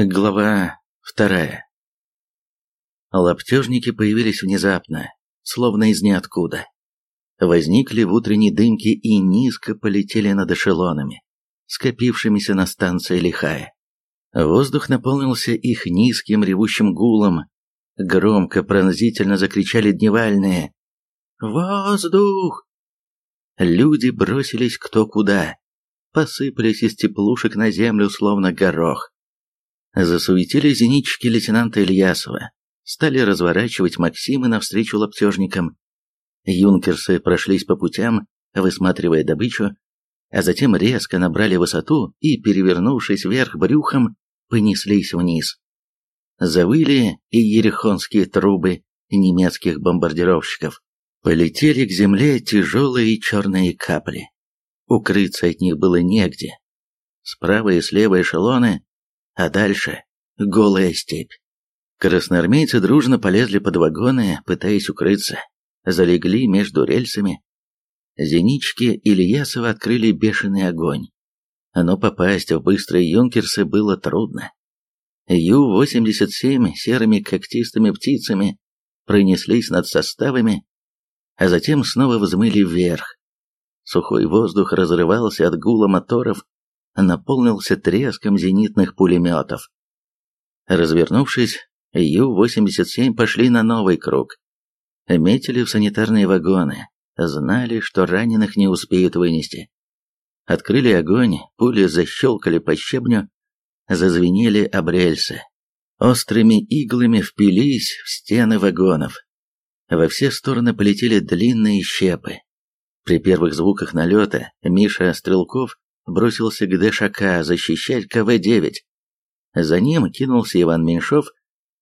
Глава вторая. Лаптежники появились внезапно, словно из ниоткуда. Возникли в утренней дымке и низко полетели над эшелонами, скопившимися на станции Лихая. Воздух наполнился их низким ревущим гулом. Громко, пронзительно закричали дневальные «Воздух!». Люди бросились кто куда, посыпались из теплушек на землю, словно горох. Засуетили зенитчики лейтенанта Ильясова, стали разворачивать Максимы навстречу лаптежникам. Юнкерсы прошлись по путям, высматривая добычу, а затем резко набрали высоту и, перевернувшись вверх брюхом, понеслись вниз. Завыли и ерехонские трубы немецких бомбардировщиков. Полетели к земле тяжелые черные капли. Укрыться от них было негде. Справа и слева эшелоны а дальше голая степь. Красноармейцы дружно полезли под вагоны, пытаясь укрыться, залегли между рельсами. Зенички Ильясова открыли бешеный огонь, но попасть в быстрые юнкерсы было трудно. Ю-87 серыми когтистыми птицами пронеслись над составами, а затем снова взмыли вверх. Сухой воздух разрывался от гула моторов наполнился треском зенитных пулеметов. Развернувшись, Ю-87 пошли на новый круг. Метили в санитарные вагоны, знали, что раненых не успеют вынести. Открыли огонь, пули защелкали по щебню, зазвенели об рельсы. Острыми иглами впились в стены вагонов. Во все стороны полетели длинные щепы. При первых звуках налета Миша Стрелков бросился к ДШК защищать КВ-9. За ним кинулся Иван Меньшов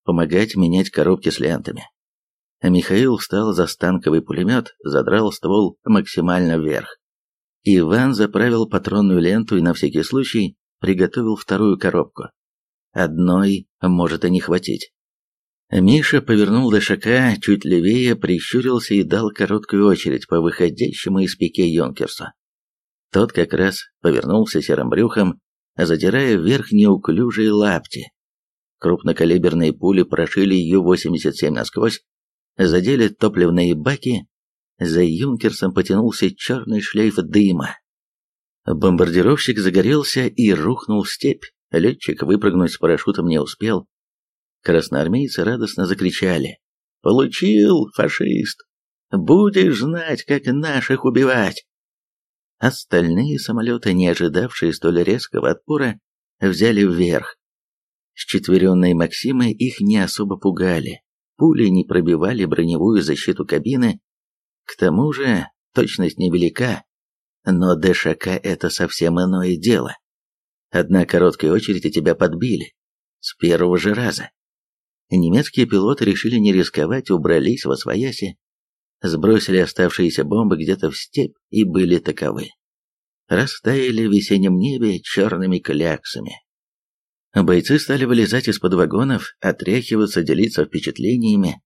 помогать менять коробки с лентами. Михаил встал за станковый пулемет, задрал ствол максимально вверх. Иван заправил патронную ленту и на всякий случай приготовил вторую коробку. Одной может и не хватить. Миша повернул ДШК чуть левее, прищурился и дал короткую очередь по выходящему из пике Йонкерсу. Тот как раз повернулся серым брюхом, задирая вверх неуклюжие лапти. Крупнокалиберные пули прошили Ю-87 насквозь, задели топливные баки, за юнкерсом потянулся черный шлейф дыма. Бомбардировщик загорелся и рухнул в степь. Летчик выпрыгнуть с парашютом не успел. Красноармейцы радостно закричали. «Получил, фашист! Будешь знать, как наших убивать!» Остальные самолеты, не ожидавшие столь резкого отпора, взяли вверх. Счетверенные «Максимы» их не особо пугали, пули не пробивали броневую защиту кабины, к тому же точность невелика, но ДШК это совсем иное дело. Одна короткая очередь и тебя подбили. С первого же раза. Немецкие пилоты решили не рисковать, убрались во свояси, сбросили оставшиеся бомбы где-то в степь и были таковы. Растаяли в весеннем небе черными кляксами. Бойцы стали вылезать из-под вагонов, отряхиваться, делиться впечатлениями.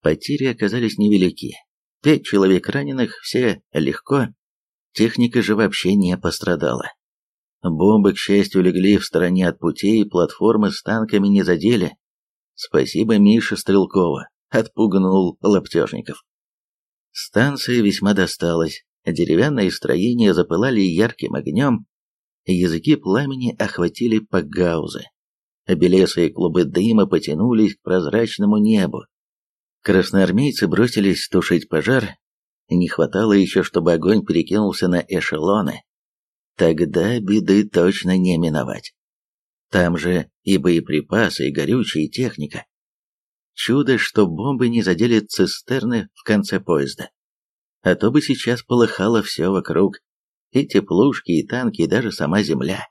Потери оказались невелики. Пять человек раненых, все легко. Техника же вообще не пострадала. Бомбы, к счастью, легли в стороне от путей, платформы с танками не задели. Спасибо Мише Стрелкову, отпугнул лаптежников. Станция весьма досталась. Деревянные строения запылали ярким огнем, языки пламени охватили погаузы. Белесые клубы дыма потянулись к прозрачному небу. Красноармейцы бросились тушить пожар. Не хватало еще, чтобы огонь перекинулся на эшелоны. Тогда беды точно не миновать. Там же и боеприпасы, и горючая, техника. Чудо, что бомбы не задели цистерны в конце поезда. А то бы сейчас полыхало все вокруг. И теплушки, и танки, и даже сама земля.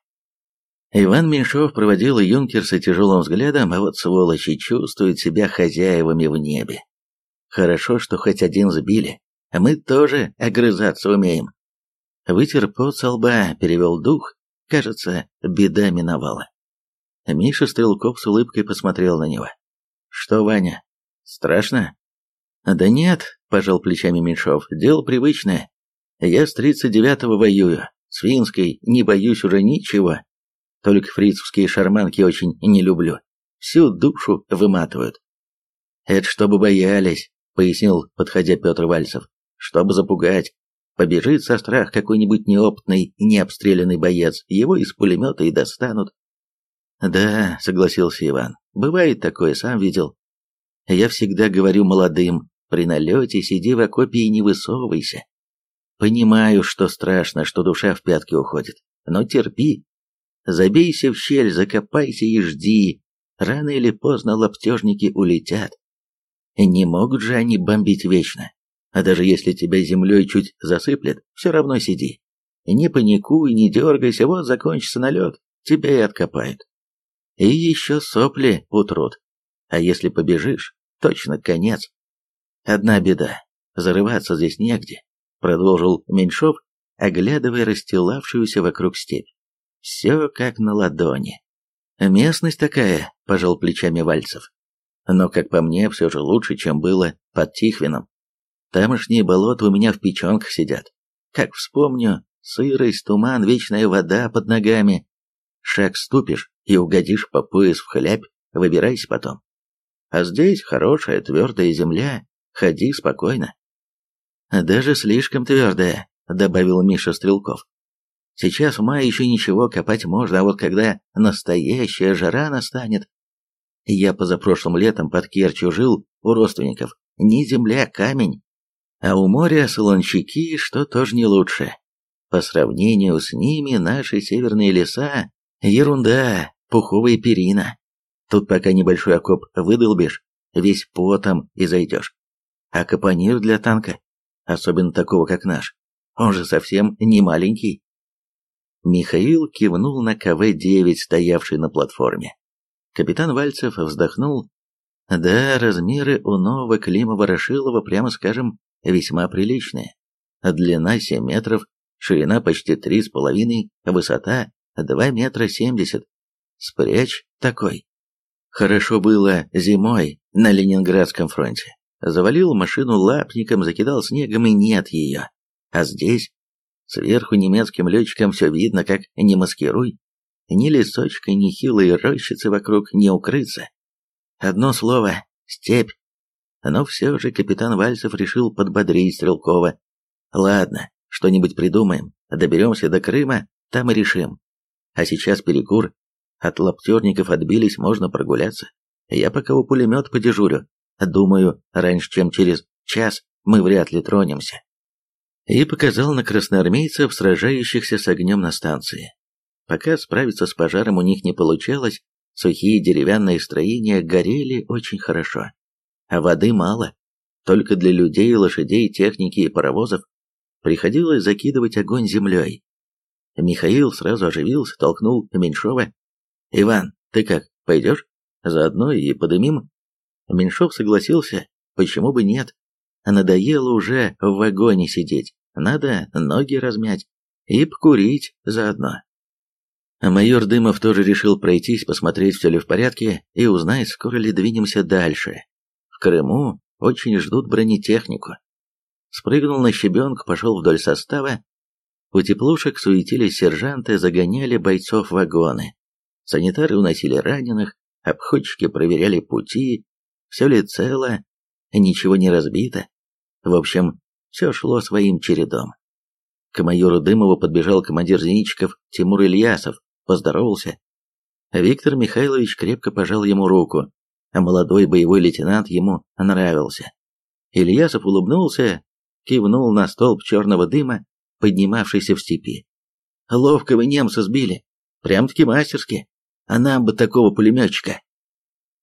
Иван Меньшов проводил юнкерса тяжелым взглядом, а вот сволочи чувствуют себя хозяевами в небе. Хорошо, что хоть один сбили, а мы тоже огрызаться умеем. Вытер пот со лба, перевел дух. Кажется, беда миновала. Миша Стрелков с улыбкой посмотрел на него. «Что, Ваня, страшно?» «Да нет», — пожал плечами Меньшов, — «дело привычное. Я с тридцать девятого воюю, с Финской не боюсь уже ничего. Только фрицевские шарманки очень не люблю. Всю душу выматывают. Это чтобы боялись, пояснил, подходя Петр Вальцев. Чтобы запугать. Побежит со страх какой-нибудь неопытный, необстрелянный боец, его из пулемета и достанут. Да, согласился Иван, бывает такое, сам видел. Я всегда говорю молодым, при налете сиди в окопе и не высовывайся. Понимаю, что страшно, что душа в пятки уходит, но терпи. Забейся в щель, закопайся и жди. Рано или поздно лаптежники улетят. Не могут же они бомбить вечно. А даже если тебя землей чуть засыплет, все равно сиди. Не паникуй, не дергайся, вот закончится налет, тебя и откопают. И еще сопли утрут. А если побежишь, точно конец. Одна беда, зарываться здесь негде, продолжил Меньшов, оглядывая расстилавшуюся вокруг степь. Все как на ладони. Местность такая, пожал плечами Вальцев. Но, как по мне, все же лучше, чем было под Тихвином. Тамошние болота у меня в печенках сидят. Как вспомню, сырость, туман, вечная вода под ногами. Шаг ступишь и угодишь по пояс в хлябь, выбирайся потом. А здесь хорошая твердая земля, ходи спокойно. Даже слишком твердая, добавил Миша Стрелков. Сейчас в мае еще ничего копать можно, а вот когда настоящая жара настанет... Я позапрошлым летом под Керчью жил у родственников. Не земля, камень. А у моря солончаки, что тоже не лучше. По сравнению с ними наши северные леса — ерунда, пуховая перина. Тут пока небольшой окоп выдолбишь, весь потом и зайдешь. А капонир для танка, особенно такого, как наш, он же совсем не маленький. Михаил кивнул на КВ-9, стоявший на платформе. Капитан Вальцев вздохнул. Да, размеры у нового Клима-Ворошилова, прямо скажем, весьма приличные. Длина 7 метров, ширина почти 3,5, высота 2 метра 70. Спрячь такой. Хорошо было зимой на Ленинградском фронте. Завалил машину лапником, закидал снегом и нет ее. А здесь сверху немецким летчикам все видно, как не маскируй. Ни лесочка, ни хилой рощицы вокруг не укрыться. Одно слово — степь. Но все же капитан Вальцев решил подбодрить Стрелкова. «Ладно, что-нибудь придумаем, доберемся до Крыма, там и решим. А сейчас перекур. От лаптерников отбились, можно прогуляться. Я пока у пулемет подежурю. Думаю, раньше, чем через час, мы вряд ли тронемся». И показал на красноармейцев, сражающихся с огнем на станции. Пока справиться с пожаром у них не получалось, сухие деревянные строения горели очень хорошо а воды мало. Только для людей, лошадей, техники и паровозов приходилось закидывать огонь землей. Михаил сразу оживился, толкнул Меньшова. «Иван, ты как, пойдешь? Заодно и подымим?» Меньшов согласился, почему бы нет. Надоело уже в вагоне сидеть, надо ноги размять и покурить заодно. Майор Дымов тоже решил пройтись, посмотреть, все ли в порядке, и узнать, скоро ли двинемся дальше. В Крыму очень ждут бронетехнику. Спрыгнул на щебенку, пошел вдоль состава. У теплушек суетились сержанты, загоняли бойцов в вагоны. Санитары уносили раненых, обходчики проверяли пути, все ли цело, ничего не разбито. В общем, все шло своим чередом. К майору Дымову подбежал командир зенитчиков Тимур Ильясов, поздоровался. Виктор Михайлович крепко пожал ему руку а молодой боевой лейтенант ему нравился. Ильясов улыбнулся, кивнул на столб черного дыма, поднимавшийся в степи. «Ловко вы немца сбили, прям-таки мастерски, а нам бы такого пулеметчика».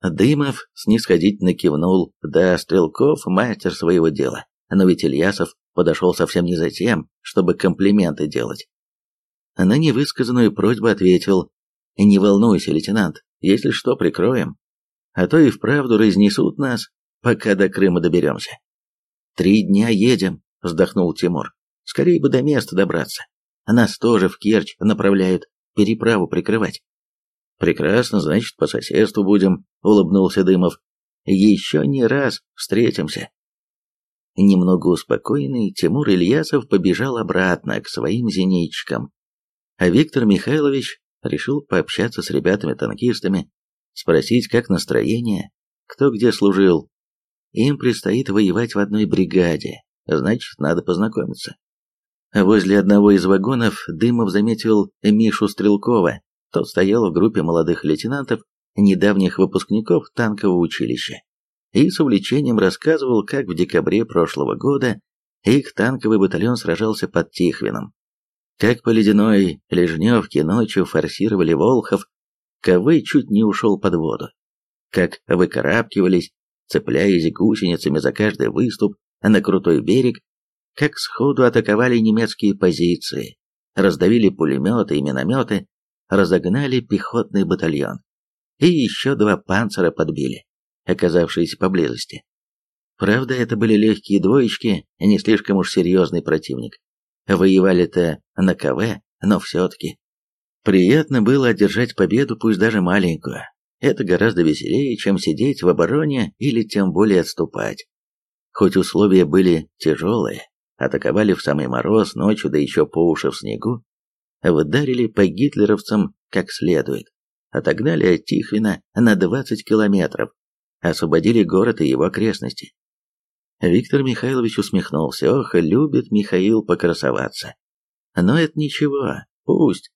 Дымов снисходительно кивнул, да, Стрелков мастер своего дела, но ведь Ильясов подошел совсем не за тем, чтобы комплименты делать. На невысказанную просьбу ответил, «Не волнуйся, лейтенант, если что, прикроем а то и вправду разнесут нас, пока до Крыма доберемся. «Три дня едем», — вздохнул Тимур. «Скорее бы до места добраться. Нас тоже в Керчь направляют переправу прикрывать». «Прекрасно, значит, по соседству будем», — улыбнулся Дымов. «Еще не раз встретимся». Немного успокоенный, Тимур Ильясов побежал обратно к своим зенитчикам, а Виктор Михайлович решил пообщаться с ребятами-танкистами, спросить, как настроение, кто где служил. Им предстоит воевать в одной бригаде, значит, надо познакомиться. Возле одного из вагонов Дымов заметил Мишу Стрелкова. Тот стоял в группе молодых лейтенантов, недавних выпускников танкового училища, и с увлечением рассказывал, как в декабре прошлого года их танковый батальон сражался под Тихвином. Как по ледяной лежневке ночью форсировали Волхов, КВ чуть не ушел под воду. Как выкарабкивались, цепляясь гусеницами за каждый выступ на крутой берег, как сходу атаковали немецкие позиции, раздавили пулеметы и минометы, разогнали пехотный батальон. И еще два панцера подбили, оказавшиеся поблизости. Правда, это были легкие двоечки, не слишком уж серьезный противник. Воевали-то на КВ, но все-таки. Приятно было одержать победу, пусть даже маленькую. Это гораздо веселее, чем сидеть в обороне или тем более отступать. Хоть условия были тяжелые, атаковали в самый мороз, ночью, да еще по уши в снегу, выдарили по гитлеровцам как следует, отогнали от Тихвина на 20 километров, освободили город и его окрестности. Виктор Михайлович усмехнулся. Ох, любит Михаил покрасоваться. Но это ничего, пусть.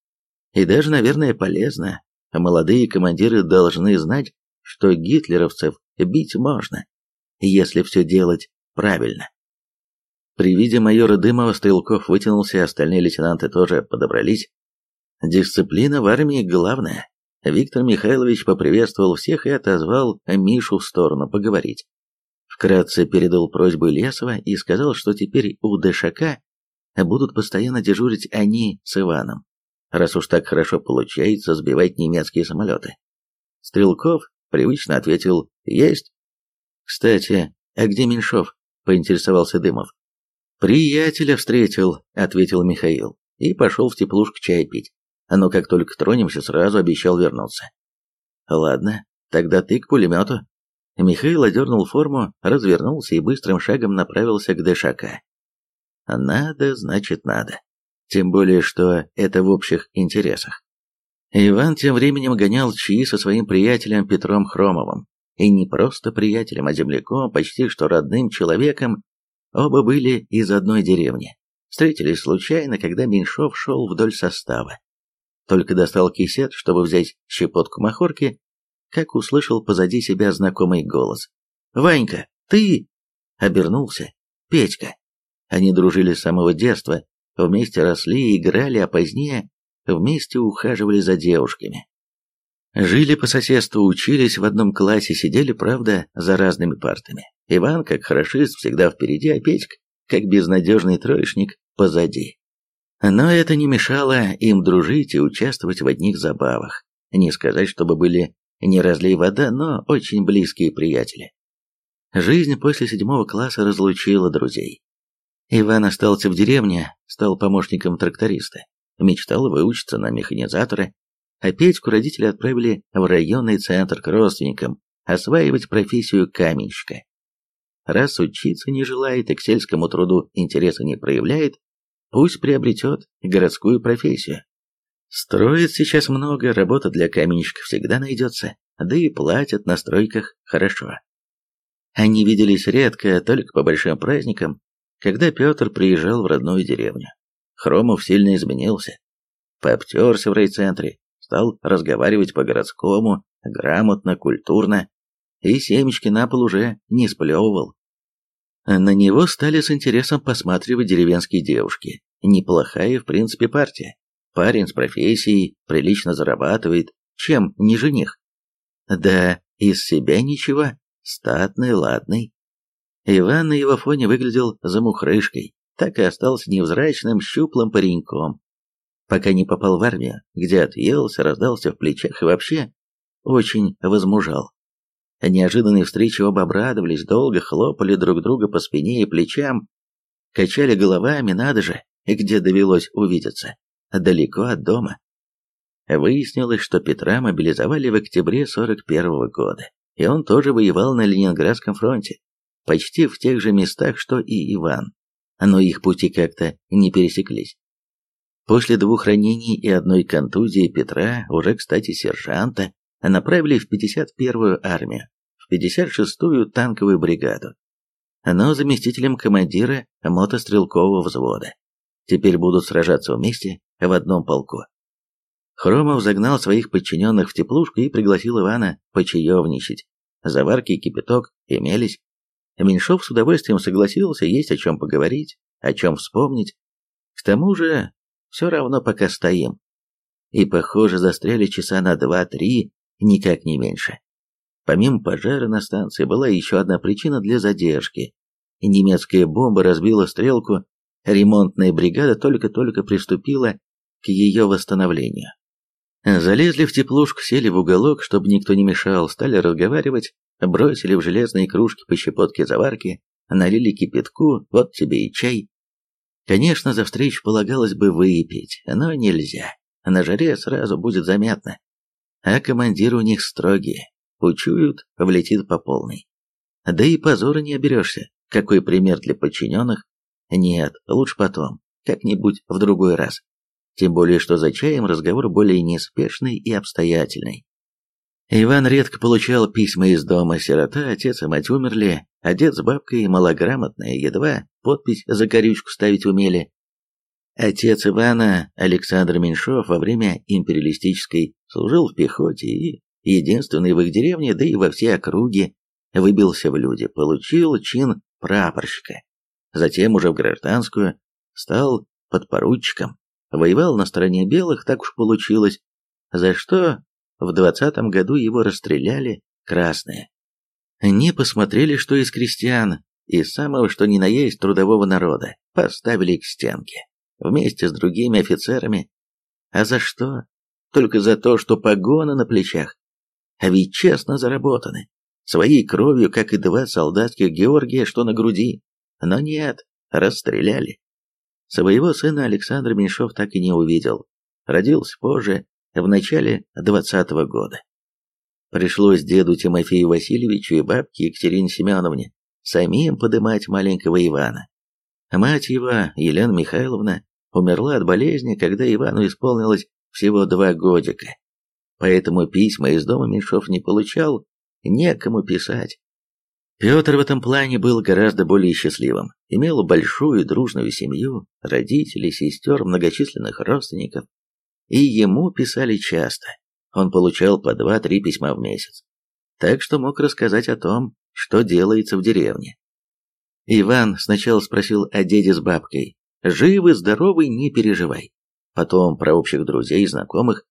И даже, наверное, полезно. Молодые командиры должны знать, что гитлеровцев бить можно, если все делать правильно. При виде майора Дымова Стрелков вытянулся, остальные лейтенанты тоже подобрались. Дисциплина в армии главная. Виктор Михайлович поприветствовал всех и отозвал Мишу в сторону поговорить. Вкратце передал просьбу Лесова и сказал, что теперь у ДШК будут постоянно дежурить они с Иваном, раз уж так хорошо получается сбивать немецкие самолеты. Стрелков привычно ответил «Есть». «Кстати, а где Меньшов?» – поинтересовался Дымов. «Приятеля встретил», — ответил Михаил, и пошел в теплушку чай пить. Но как только тронемся, сразу обещал вернуться. «Ладно, тогда ты к пулемету». Михаил одернул форму, развернулся и быстрым шагом направился к ДШК. «Надо, значит, надо. Тем более, что это в общих интересах». Иван тем временем гонял чьи со своим приятелем Петром Хромовым. И не просто приятелем, а земляком, почти что родным человеком, Оба были из одной деревни. Встретились случайно, когда Меньшов шел вдоль состава. Только достал кисет, чтобы взять щепотку махорки, как услышал позади себя знакомый голос. «Ванька, ты?» Обернулся. «Петька». Они дружили с самого детства, вместе росли, играли, а позднее вместе ухаживали за девушками. Жили по соседству, учились в одном классе, сидели, правда, за разными партами. Иван, как хорошист, всегда впереди, а Петька, как безнадежный троечник, позади. Но это не мешало им дружить и участвовать в одних забавах. Не сказать, чтобы были не разлей вода, но очень близкие приятели. Жизнь после седьмого класса разлучила друзей. Иван остался в деревне, стал помощником тракториста, мечтал выучиться на механизатора, а Петьку родители отправили в районный центр к родственникам осваивать профессию каменщика. Раз учиться не желает и к сельскому труду интереса не проявляет, пусть приобретет городскую профессию. Строит сейчас много, работа для каменщиков всегда найдется, да и платят на стройках хорошо. Они виделись редко, только по большим праздникам, когда Петр приезжал в родную деревню. Хромов сильно изменился. Пообтерся в райцентре, стал разговаривать по-городскому, грамотно, культурно, и семечки на пол уже не сплевывал. На него стали с интересом посматривать деревенские девушки. Неплохая, в принципе, партия. Парень с профессией, прилично зарабатывает, чем не жених. Да, из себя ничего, статный, ладный. Иван на его фоне выглядел замухрышкой, так и остался невзрачным, щуплым пареньком. Пока не попал в армию, где отъелся, раздался в плечах и вообще очень возмужал. Неожиданной встрече оба обрадовались, долго хлопали друг друга по спине и плечам, качали головами, надо же, где довелось увидеться, далеко от дома. Выяснилось, что Петра мобилизовали в октябре 41 -го года, и он тоже воевал на Ленинградском фронте, почти в тех же местах, что и Иван, но их пути как-то не пересеклись. После двух ранений и одной контузии Петра, уже, кстати, сержанта, направили в 51-ю армию, в 56-ю танковую бригаду, но заместителем командира мотострелкового взвода. Теперь будут сражаться вместе в одном полку. Хромов загнал своих подчиненных в теплушку и пригласил Ивана почаевничать. Заварки и кипяток имелись. Меньшов с удовольствием согласился, есть о чем поговорить, о чем вспомнить. К тому же, все равно пока стоим. И, похоже, застряли часа на два-три, никак не меньше. Помимо пожара на станции была еще одна причина для задержки. Немецкая бомба разбила стрелку, ремонтная бригада только-только приступила к ее восстановлению. Залезли в теплушку, сели в уголок, чтобы никто не мешал, стали разговаривать, бросили в железные кружки по щепотке заварки, налили кипятку, вот тебе и чай. Конечно, за встречу полагалось бы выпить, но нельзя. На жаре сразу будет заметно. А командиры у них строгие, учуют, влетит по полной. Да и позора не оберешься. Какой пример для подчиненных? Нет, лучше потом, как-нибудь в другой раз. Тем более, что за чаем разговор более неспешный и обстоятельный. Иван редко получал письма из дома, сирота, отец и мать умерли, а дед с бабкой малограмотные, едва подпись за корючку ставить умели. Отец Ивана, Александр Меньшов, во время империалистической служил в пехоте и, единственный в их деревне, да и во всей округе, выбился в люди, получил чин прапорщика. Затем уже в гражданскую стал подпоручиком, воевал на стороне белых, так уж получилось, за что в двадцатом году его расстреляли красные. Не посмотрели, что из крестьян, из самого что ни на есть трудового народа, поставили к стенке, вместе с другими офицерами. А за что? Только за то, что погоны на плечах. А ведь честно заработаны, своей кровью, как и два солдатских Георгия, что на груди. Но нет, расстреляли. Своего сына Александр Меньшов так и не увидел. Родился позже, в начале двадцатого года. Пришлось деду Тимофею Васильевичу и бабке Екатерине Семеновне самим подымать маленького Ивана. Мать его, Елена Михайловна, умерла от болезни, когда Ивану исполнилось всего два годика. Поэтому письма из дома Меньшов не получал, некому писать. Петр в этом плане был гораздо более счастливым. Имел большую дружную семью, родителей, сестер, многочисленных родственников. И ему писали часто. Он получал по два-три письма в месяц. Так что мог рассказать о том, что делается в деревне. Иван сначала спросил о деде с бабкой. «Живы, здоровы, не переживай». Потом про общих друзей и знакомых.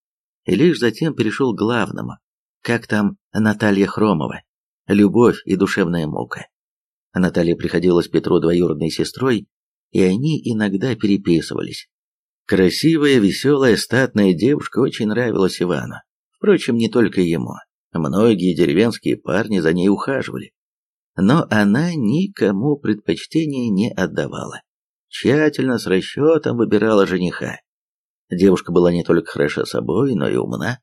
И лишь затем перешел к главному. Как там Наталья Хромова? Любовь и душевная мука. Наталья приходилась Петру двоюродной сестрой, и они иногда переписывались. Красивая, веселая, статная девушка очень нравилась Ивану. Впрочем, не только ему. Многие деревенские парни за ней ухаживали. Но она никому предпочтения не отдавала. Тщательно, с расчетом выбирала жениха. Девушка была не только хороша собой, но и умна.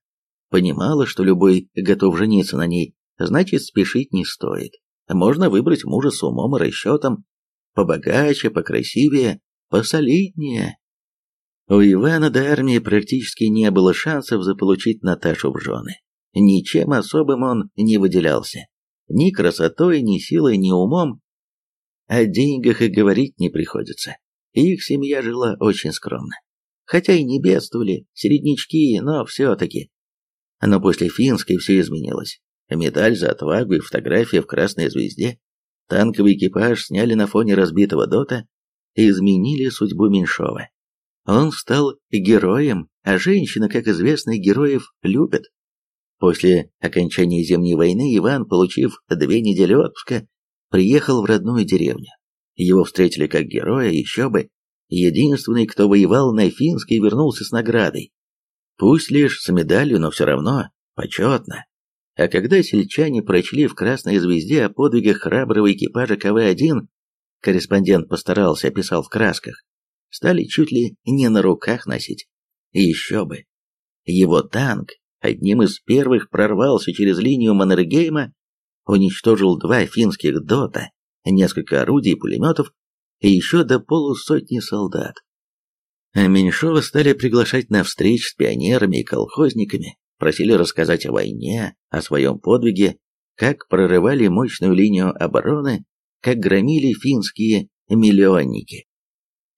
Понимала, что любой готов жениться на ней, значит спешить не стоит. Можно выбрать мужа с умом и расчетом, побогаче, покрасивее, посолиднее. У Ивана до армии практически не было шансов заполучить Наташу в жены. Ничем особым он не выделялся. Ни красотой, ни силой, ни умом. О деньгах и говорить не приходится. Их семья жила очень скромно. Хотя и не бедствовали, середнячки, но все-таки. Но после финской все изменилось. Медаль за отвагу и фотография в красной звезде, танковый экипаж сняли на фоне разбитого дота и изменили судьбу Меньшова. Он стал героем, а женщины, как известно, героев любят. После окончания Зимней войны Иван, получив две недели отпуска, приехал в родную деревню. Его встретили как героя, еще бы. Единственный, кто воевал на Финской, вернулся с наградой. Пусть лишь с медалью, но все равно почетно. А когда сельчане прочли в «Красной звезде» о подвигах храброго экипажа КВ-1, корреспондент постарался, описал в красках, стали чуть ли не на руках носить. Еще бы. Его танк одним из первых прорвался через линию Маннергейма, уничтожил два финских дота, несколько орудий и пулеметов и еще до полусотни солдат. Меньшова стали приглашать на встречи с пионерами и колхозниками, просили рассказать о войне, о своем подвиге, как прорывали мощную линию обороны, как громили финские миллионники.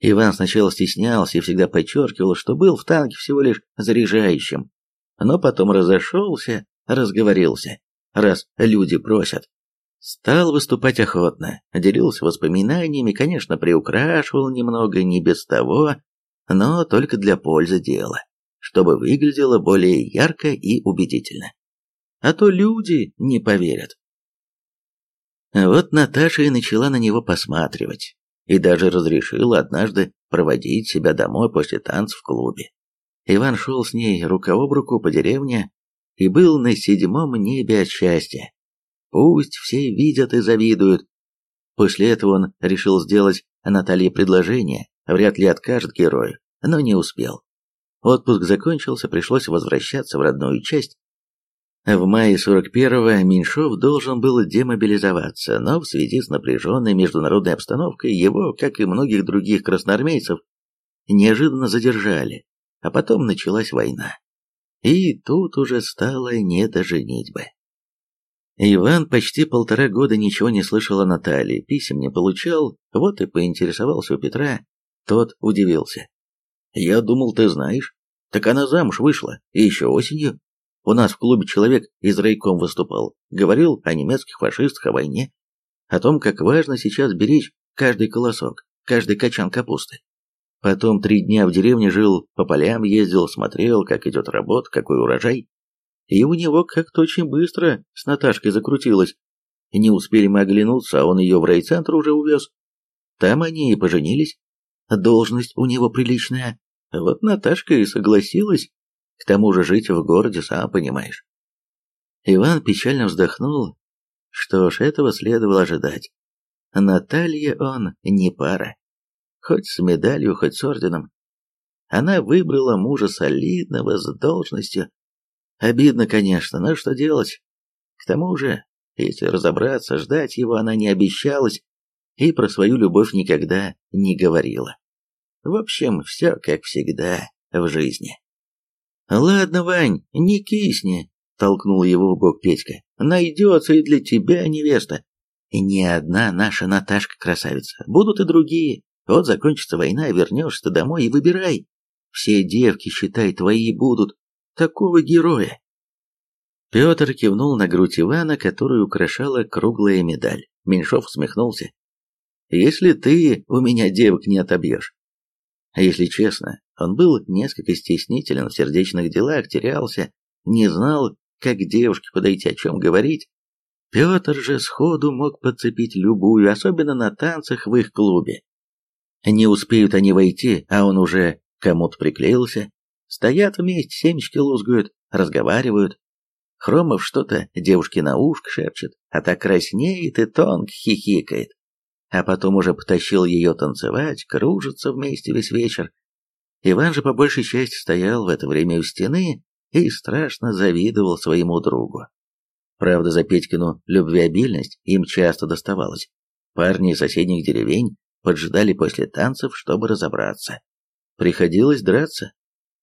Иван сначала стеснялся и всегда подчеркивал, что был в танке всего лишь заряжающим, но потом разошелся, разговорился, раз люди просят. Стал выступать охотно, делился воспоминаниями, конечно, приукрашивал немного, не без того, но только для пользы дела, чтобы выглядело более ярко и убедительно. А то люди не поверят. Вот Наташа и начала на него посматривать, и даже разрешила однажды проводить себя домой после танцев в клубе. Иван шел с ней рука об руку по деревне и был на седьмом небе от счастья. Пусть все видят и завидуют. После этого он решил сделать Наталье предложение, вряд ли откажет герою, но не успел. Отпуск закончился, пришлось возвращаться в родную часть. В мае 41-го Меньшов должен был демобилизоваться, но в связи с напряженной международной обстановкой его, как и многих других красноармейцев, неожиданно задержали, а потом началась война. И тут уже стало не до женитьбы. Иван почти полтора года ничего не слышал о Наталье, писем не получал, вот и поинтересовался у Петра. Тот удивился. «Я думал, ты знаешь. Так она замуж вышла, и еще осенью. У нас в клубе человек из райком выступал, говорил о немецких фашистах, о войне, о том, как важно сейчас беречь каждый колосок, каждый качан капусты. Потом три дня в деревне жил, по полям ездил, смотрел, как идет работа, какой урожай. И у него как-то очень быстро с Наташкой закрутилось. Не успели мы оглянуться, а он ее в райцентр уже увез. Там они и поженились. Должность у него приличная. Вот Наташка и согласилась. К тому же жить в городе, сам понимаешь. Иван печально вздохнул. Что ж, этого следовало ожидать. Наталье он не пара. Хоть с медалью, хоть с орденом. Она выбрала мужа солидного, с должностью, Обидно, конечно, но что делать? К тому же, если разобраться, ждать его она не обещалась и про свою любовь никогда не говорила. В общем, все как всегда в жизни. «Ладно, Вань, не кисни», — толкнул его в бок Петька. «Найдется и для тебя невеста. Не одна наша Наташка красавица, будут и другие. Вот закончится война, вернешься домой и выбирай. Все девки, считай, твои будут, такого героя. Петр кивнул на грудь Ивана, которую украшала круглая медаль. Меньшов усмехнулся. «Если ты у меня девок не отобьешь». Если честно, он был несколько стеснителен в сердечных делах, терялся, не знал, как девушке подойти, о чем говорить. Петр же сходу мог подцепить любую, особенно на танцах в их клубе. Не успеют они войти, а он уже кому-то приклеился, Стоят вместе, семечки лузгают, разговаривают. Хромов что-то девушке на ушко шепчет, а так краснеет и тонко хихикает. А потом уже потащил ее танцевать, кружиться вместе весь вечер. Иван же по большей части стоял в это время у стены и страшно завидовал своему другу. Правда, за Петькину любвеобильность им часто доставалось. Парни из соседних деревень поджидали после танцев, чтобы разобраться. Приходилось драться,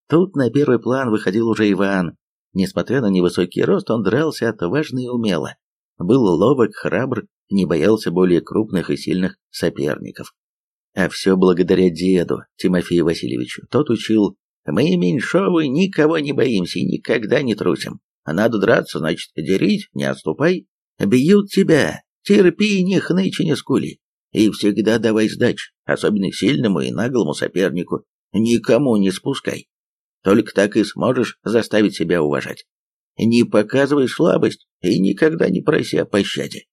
Тут на первый план выходил уже Иван. Несмотря на невысокий рост, он дрался отважно и умело. Был ловок, храбр, не боялся более крупных и сильных соперников. А все благодаря деду, Тимофею Васильевичу. Тот учил, мы, Меньшовы, никого не боимся и никогда не трусим. Надо драться, значит, дерить, не отступай. Бьют тебя, терпи, не хнычи, не скули. И всегда давай сдачи, особенно сильному и наглому сопернику. Никому не спускай. Только так и сможешь заставить себя уважать. Не показывай слабость и никогда не проси о пощаде.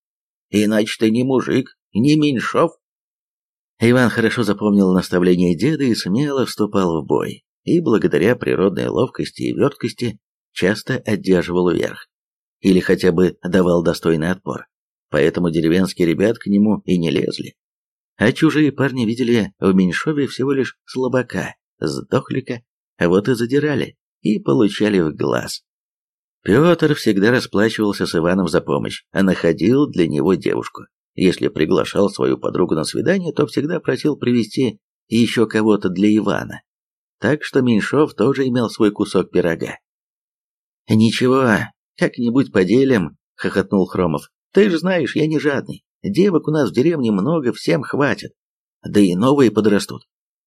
Иначе ты не мужик, не меньшов. Иван хорошо запомнил наставление деда и смело вступал в бой, и благодаря природной ловкости и верткости часто одерживал верх, или хотя бы давал достойный отпор, поэтому деревенские ребят к нему и не лезли. А чужие парни видели в Меньшове всего лишь слабака, сдохлика вот и задирали, и получали в глаз. Петр всегда расплачивался с Иваном за помощь, а находил для него девушку. Если приглашал свою подругу на свидание, то всегда просил привести еще кого-то для Ивана. так что Меньшов тоже имел свой кусок пирога. «Ничего, как-нибудь поделим», — хохотнул Хромов. «Ты же знаешь, я не жадный. Девок у нас в деревне много, всем хватит. Да и новые подрастут.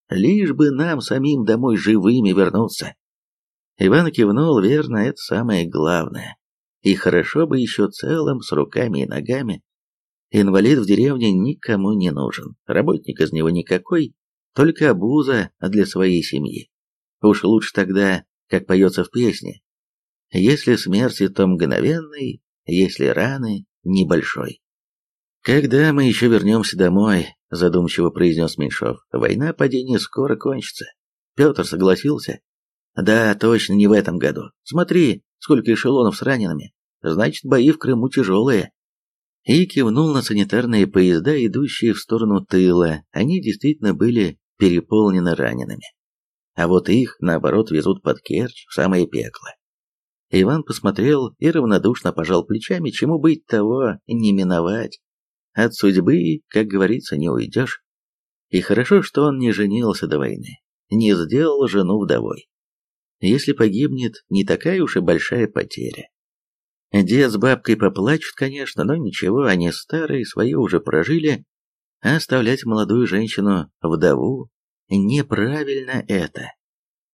Лишь бы нам самим домой живыми вернуться». Иван кивнул, верно, это самое главное. И хорошо бы еще целым, с руками и ногами. Инвалид в деревне никому не нужен, работник из него никакой, только обуза для своей семьи. Уж лучше тогда, как поется в песне. Если смерти, то мгновенной, если раны, небольшой. «Когда мы еще вернемся домой?» – задумчиво произнес Меньшов. «Война падения скоро кончится». Петр согласился. «Да, точно, не в этом году. Смотри, сколько эшелонов с ранеными. Значит, бои в Крыму тяжелые». И кивнул на санитарные поезда, идущие в сторону тыла. Они действительно были переполнены ранеными. А вот их, наоборот, везут под Керчь, в самое пекло. Иван посмотрел и равнодушно пожал плечами, чему быть того не миновать. От судьбы, как говорится, не уйдешь. И хорошо, что он не женился до войны, не сделал жену вдовой. Если погибнет, не такая уж и большая потеря. Дед с бабкой поплачут, конечно, но ничего, они старые, свое уже прожили, а оставлять молодую женщину вдову неправильно это.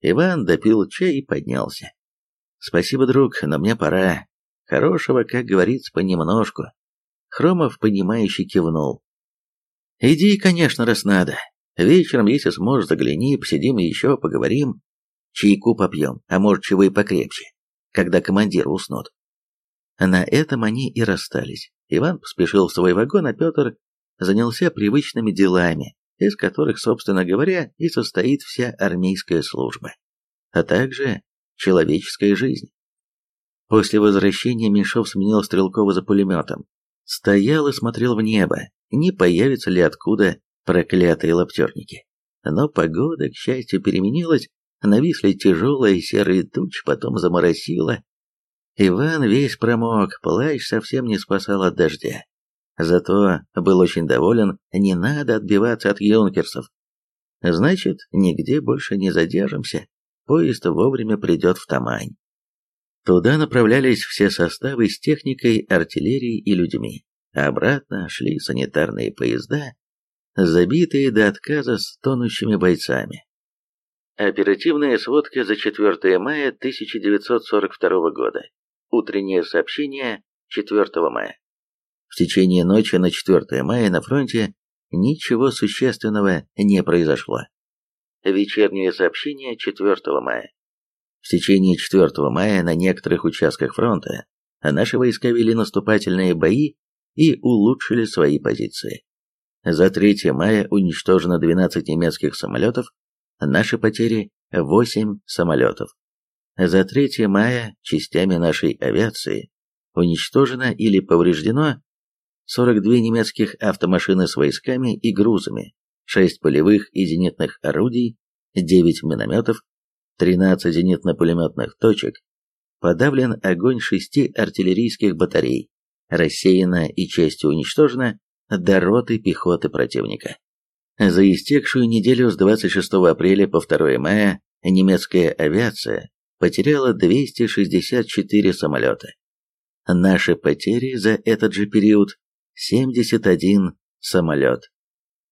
Иван допил чай и поднялся. Спасибо, друг, но мне пора. Хорошего, как говорится, понемножку. Хромов, понимающе кивнул. Иди, конечно, раз надо. Вечером, если сможешь, загляни, посидим и еще поговорим. Чайку попьем, а может, чего и покрепче, когда командир уснут. На этом они и расстались. Иван поспешил в свой вагон, а Петр занялся привычными делами, из которых, собственно говоря, и состоит вся армейская служба, а также человеческая жизнь. После возвращения Меньшов сменил Стрелкова за пулеметом. Стоял и смотрел в небо, не появятся ли откуда проклятые лаптерники. Но погода, к счастью, переменилась, нависли тяжелые серые тучи, потом заморосило. Иван весь промок, плащ совсем не спасал от дождя. Зато был очень доволен, не надо отбиваться от юнкерсов. Значит, нигде больше не задержимся, поезд вовремя придет в Тамань. Туда направлялись все составы с техникой, артиллерией и людьми, обратно шли санитарные поезда, забитые до отказа с тонущими бойцами. Оперативная сводка за 4 мая 1942 года. Утреннее сообщение 4 мая. В течение ночи на 4 мая на фронте ничего существенного не произошло. Вечернее сообщение 4 мая. В течение 4 мая на некоторых участках фронта наши войска вели наступательные бои и улучшили свои позиции. За 3 мая уничтожено 12 немецких самолетов, наши потери 8 самолетов. За 3 мая частями нашей авиации уничтожено или повреждено 42 немецких автомашины с войсками и грузами, 6 полевых и зенитных орудий, 9 минометов, 13 зенитно-пулеметных точек, подавлен огонь шести артиллерийских батарей, рассеяна и частью уничтожена до роты пехоты противника. За истекшую неделю с 26 апреля по 2 мая немецкая авиация потеряла 264 самолета. Наши потери за этот же период 71 самолет.